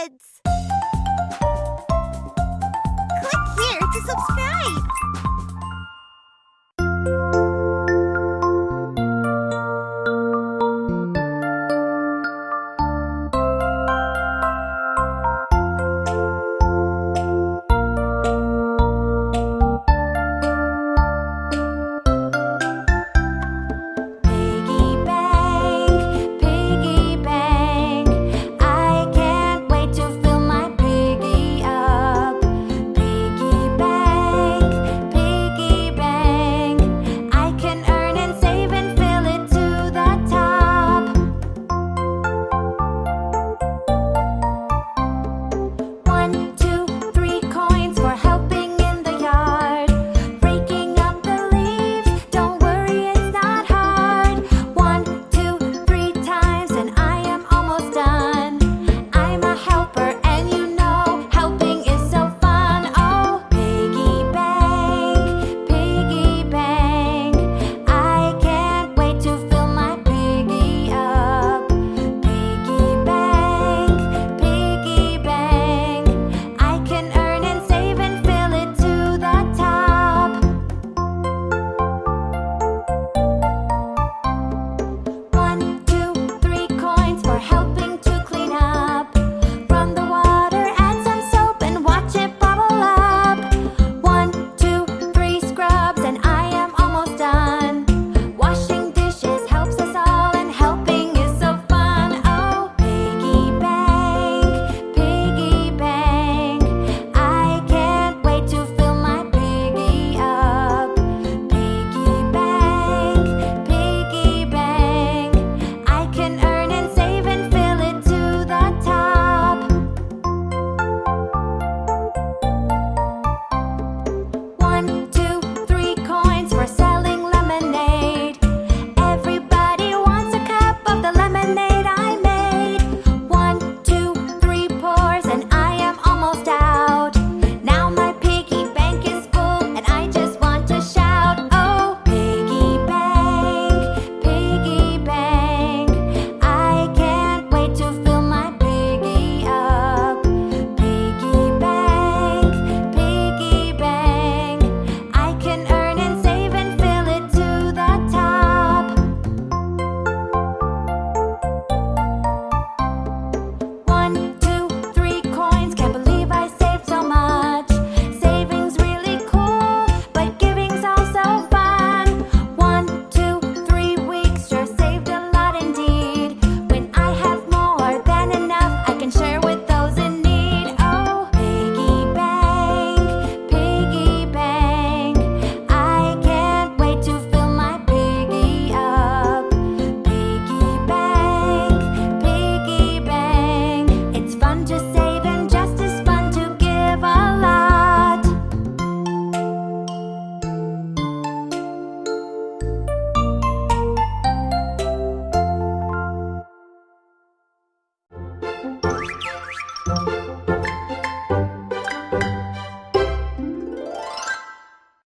kids.